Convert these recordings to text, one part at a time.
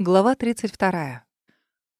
Глава 32.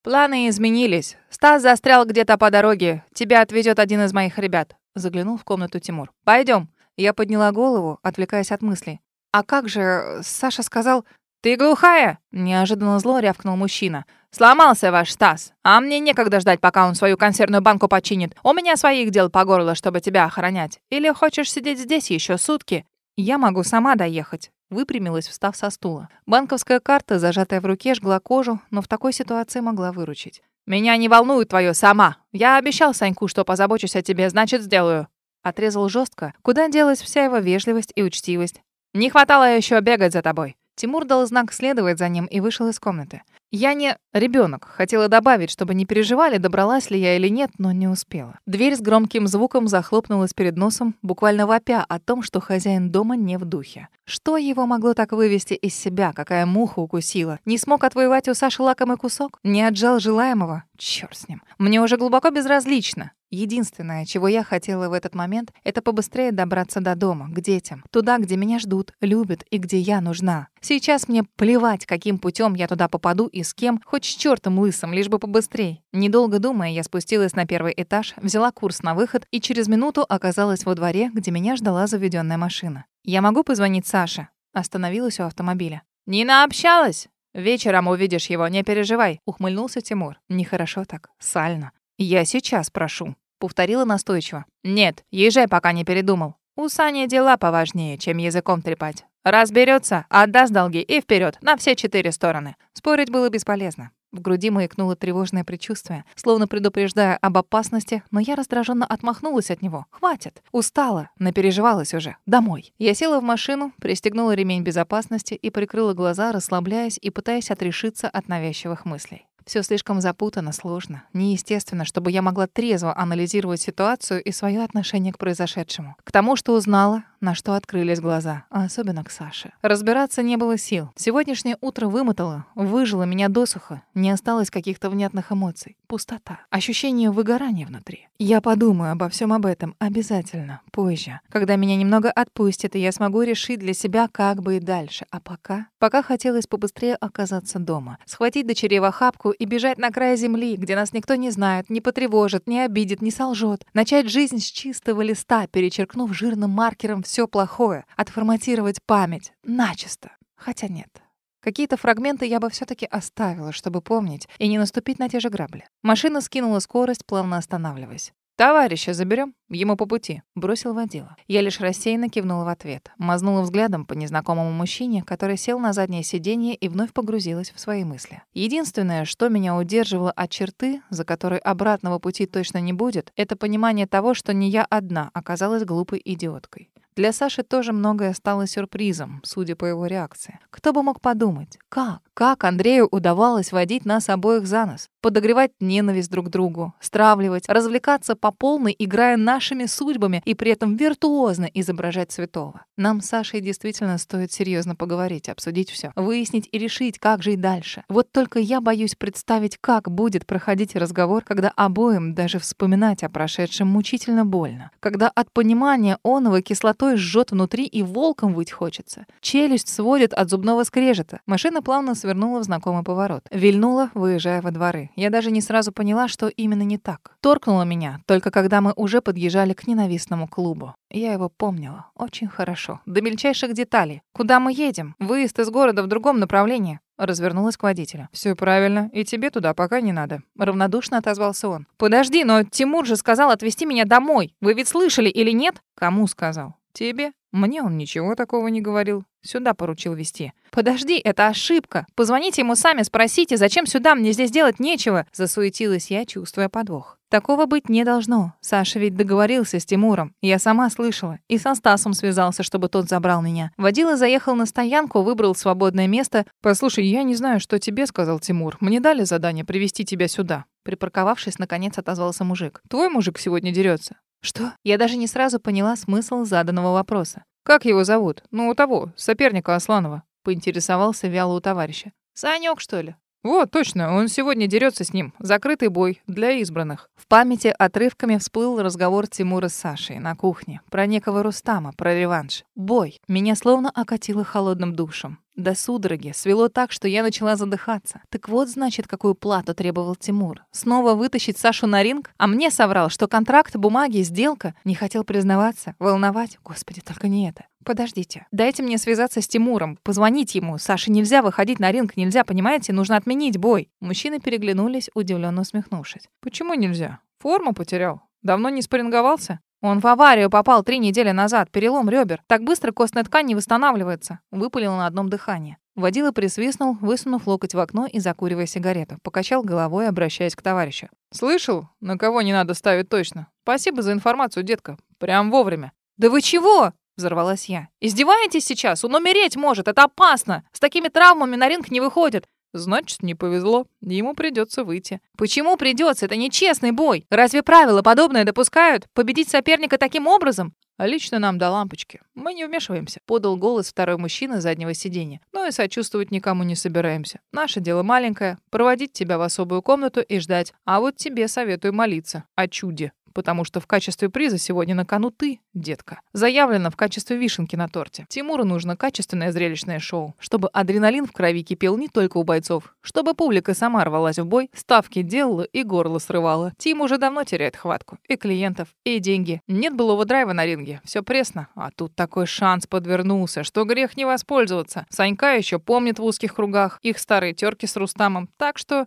«Планы изменились. Стас застрял где-то по дороге. Тебя отвезет один из моих ребят», — заглянул в комнату Тимур. Пойдем. Я подняла голову, отвлекаясь от мыслей. «А как же...» — Саша сказал... «Ты глухая?» — неожиданно зло рявкнул мужчина. «Сломался ваш Стас. А мне некогда ждать, пока он свою консервную банку починит. У меня своих дел по горло, чтобы тебя охранять. Или хочешь сидеть здесь еще сутки? Я могу сама доехать. Выпрямилась, встав со стула. Банковская карта, зажатая в руке, жгла кожу, но в такой ситуации могла выручить. «Меня не волнует твое сама. Я обещал Саньку, что позабочусь о тебе, значит, сделаю». Отрезал жестко. Куда делась вся его вежливость и учтивость? «Не хватало еще бегать за тобой». Тимур дал знак следовать за ним и вышел из комнаты. Я не ребенок. Хотела добавить, чтобы не переживали, добралась ли я или нет, но не успела. Дверь с громким звуком захлопнулась перед носом, буквально вопя о том, что хозяин дома не в духе. Что его могло так вывести из себя? Какая муха укусила? Не смог отвоевать у Саши лакомый кусок? Не отжал желаемого? Чёрт с ним. Мне уже глубоко безразлично. Единственное, чего я хотела в этот момент, это побыстрее добраться до дома, к детям. Туда, где меня ждут, любят и где я нужна. Сейчас мне плевать, каким путем я туда попаду и с кем, хоть с чертом лысым, лишь бы побыстрее. Недолго думая, я спустилась на первый этаж, взяла курс на выход и через минуту оказалась во дворе, где меня ждала заведенная машина. «Я могу позвонить Саше?» Остановилась у автомобиля. «Нина общалась?» «Вечером увидишь его, не переживай», — ухмыльнулся Тимур. «Нехорошо так, сально». «Я сейчас прошу», — повторила настойчиво. «Нет, езжай, пока не передумал. У Сани дела поважнее, чем языком трепать. Разберется, отдаст долги и вперед на все четыре стороны». Спорить было бесполезно. В груди маякнуло тревожное предчувствие, словно предупреждая об опасности, но я раздраженно отмахнулась от него. «Хватит! Устала! Напереживалась уже! Домой!» Я села в машину, пристегнула ремень безопасности и прикрыла глаза, расслабляясь и пытаясь отрешиться от навязчивых мыслей. Все слишком запутано, сложно, неестественно, чтобы я могла трезво анализировать ситуацию и свое отношение к произошедшему. К тому, что узнала, на что открылись глаза, а особенно к Саше. Разбираться не было сил. Сегодняшнее утро вымотало, выжило меня досуха, не осталось каких-то внятных эмоций. Пустота, ощущение выгорания внутри. Я подумаю обо всем об этом обязательно, позже, когда меня немного отпустит, и я смогу решить для себя, как быть дальше. А пока... Пока хотелось побыстрее оказаться дома, схватить дочерей в охапку и бежать на край земли, где нас никто не знает, не потревожит, не обидит, не солжет. Начать жизнь с чистого листа, перечеркнув жирным маркером все плохое, отформатировать память начисто. Хотя нет. Какие-то фрагменты я бы все таки оставила, чтобы помнить и не наступить на те же грабли. Машина скинула скорость, плавно останавливаясь. «Товарища заберем, Ему по пути», — бросил водила. Я лишь рассеянно кивнула в ответ. Мазнула взглядом по незнакомому мужчине, который сел на заднее сиденье и вновь погрузилась в свои мысли. Единственное, что меня удерживало от черты, за которой обратного пути точно не будет, это понимание того, что не я одна оказалась глупой идиоткой. Для Саши тоже многое стало сюрпризом, судя по его реакции. Кто бы мог подумать, как? Как Андрею удавалось водить нас обоих за нос? Подогревать ненависть друг к другу, стравливать, развлекаться по полной, играя нашими судьбами и при этом виртуозно изображать святого. Нам с Сашей действительно стоит серьезно поговорить, обсудить все, выяснить и решить, как жить дальше. Вот только я боюсь представить, как будет проходить разговор, когда обоим даже вспоминать о прошедшем мучительно больно. Когда от понимания оного кислотой жжет внутри и волком выть хочется. Челюсть сводит от зубного скрежета. Машина плавно свернула в знакомый поворот. Вильнула, выезжая во дворы. Я даже не сразу поняла, что именно не так. Торкнула меня, только когда мы уже подъезжали к ненавистному клубу. Я его помнила. Очень хорошо. До мельчайших деталей. Куда мы едем? Выезд из города в другом направлении. Развернулась к водителю. Все правильно, и тебе туда пока не надо. Равнодушно отозвался он. Подожди, но Тимур же сказал отвезти меня домой. Вы ведь слышали или нет? Кому сказал? Тебе? Мне он ничего такого не говорил. Сюда поручил вести. Подожди, это ошибка. Позвоните ему сами, спросите, зачем сюда, мне здесь делать нечего. Засуетилась я, чувствуя подвох. Такого быть не должно. Саша ведь договорился с Тимуром. Я сама слышала. И со Стасом связался, чтобы тот забрал меня. Водила заехал на стоянку, выбрал свободное место. «Послушай, я не знаю, что тебе сказал Тимур. Мне дали задание привести тебя сюда». Припарковавшись, наконец отозвался мужик. «Твой мужик сегодня дерется. Что? Я даже не сразу поняла смысл заданного вопроса. Как его зовут? Ну, у того, соперника Асланова. Поинтересовался вяло у товарища. Санёк, что ли? Вот, точно, он сегодня дерется с ним. Закрытый бой для избранных. В памяти отрывками всплыл разговор Тимура с Сашей на кухне. Про некого Рустама, про реванш. Бой. Меня словно окатило холодным душем. До судороги свело так, что я начала задыхаться. Так вот, значит, какую плату требовал Тимур. Снова вытащить Сашу на ринг? А мне соврал, что контракт, бумаги, сделка. Не хотел признаваться, волновать. Господи, только не это. Подождите. Дайте мне связаться с Тимуром, позвонить ему. Саше нельзя выходить на ринг, нельзя, понимаете? Нужно отменить бой. Мужчины переглянулись, удивленно усмехнувшись. Почему нельзя? Форму потерял. Давно не спарринговался? Он в аварию попал три недели назад, перелом ребер. Так быстро костная ткань не восстанавливается. Выпалил на одном дыхании. Водила присвистнул, высунув локоть в окно и закуривая сигарету. Покачал головой, обращаясь к товарищу. «Слышал? На кого не надо ставить точно. Спасибо за информацию, детка. Прям вовремя». «Да вы чего?» Взорвалась я. «Издеваетесь сейчас? Он умереть может, это опасно! С такими травмами на ринг не выходит!» Значит, не повезло. Ему придется выйти. Почему придется? Это нечестный бой. Разве правила подобное допускают? Победить соперника таким образом? А лично нам до лампочки. Мы не вмешиваемся. Подал голос второй мужчина заднего сиденья. Ну и сочувствовать никому не собираемся. Наше дело маленькое. Проводить тебя в особую комнату и ждать. А вот тебе советую молиться о чуде потому что в качестве приза сегодня на кону ты, детка. Заявлено в качестве вишенки на торте. Тимуру нужно качественное зрелищное шоу, чтобы адреналин в крови кипел не только у бойцов, чтобы публика сама рвалась в бой, ставки делала и горло срывала. Тим уже давно теряет хватку. И клиентов, и деньги. Нет былого драйва на ринге. Все пресно. А тут такой шанс подвернулся, что грех не воспользоваться. Санька еще помнит в узких кругах их старые терки с Рустамом. Так что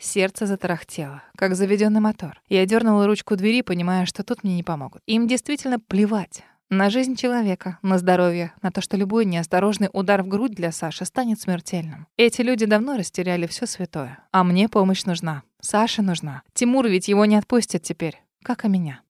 Сердце затарахтело, как заведенный мотор. Я дернула ручку двери, понимая, что тут мне не помогут. Им действительно плевать. На жизнь человека, на здоровье, на то, что любой неосторожный удар в грудь для Саши станет смертельным. Эти люди давно растеряли все святое. А мне помощь нужна. Саше нужна. Тимур ведь его не отпустит теперь, как и меня.